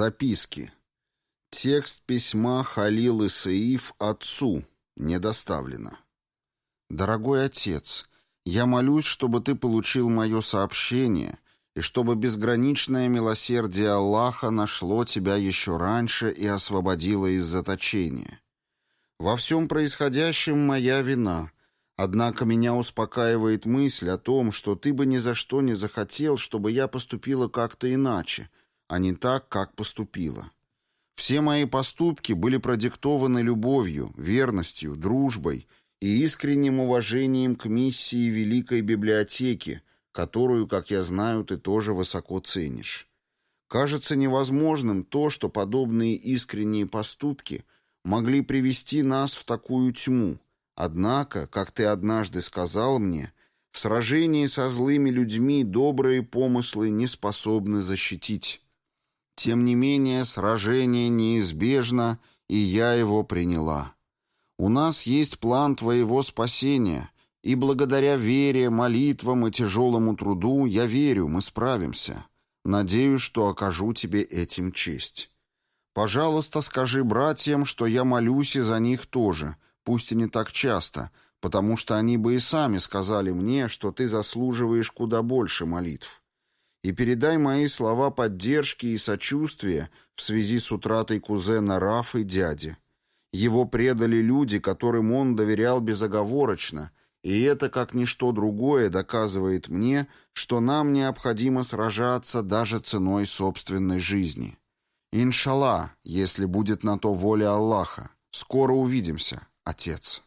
Записки. Текст письма Халил Исаиф отцу не доставлено. Дорогой отец, я молюсь, чтобы ты получил мое сообщение и чтобы безграничное милосердие Аллаха нашло тебя еще раньше и освободило из заточения. Во всем происходящем моя вина, однако меня успокаивает мысль о том, что ты бы ни за что не захотел, чтобы я поступила как-то иначе, а не так, как поступила. Все мои поступки были продиктованы любовью, верностью, дружбой и искренним уважением к миссии Великой Библиотеки, которую, как я знаю, ты тоже высоко ценишь. Кажется невозможным то, что подобные искренние поступки могли привести нас в такую тьму. Однако, как ты однажды сказал мне, в сражении со злыми людьми добрые помыслы не способны защитить. Тем не менее, сражение неизбежно, и я его приняла. У нас есть план твоего спасения, и благодаря вере, молитвам и тяжелому труду я верю, мы справимся. Надеюсь, что окажу тебе этим честь. Пожалуйста, скажи братьям, что я молюсь и за них тоже, пусть и не так часто, потому что они бы и сами сказали мне, что ты заслуживаешь куда больше молитв и передай мои слова поддержки и сочувствия в связи с утратой кузена Рафы дяди. Его предали люди, которым он доверял безоговорочно, и это, как ничто другое, доказывает мне, что нам необходимо сражаться даже ценой собственной жизни. Иншалла, если будет на то воля Аллаха. Скоро увидимся, отец».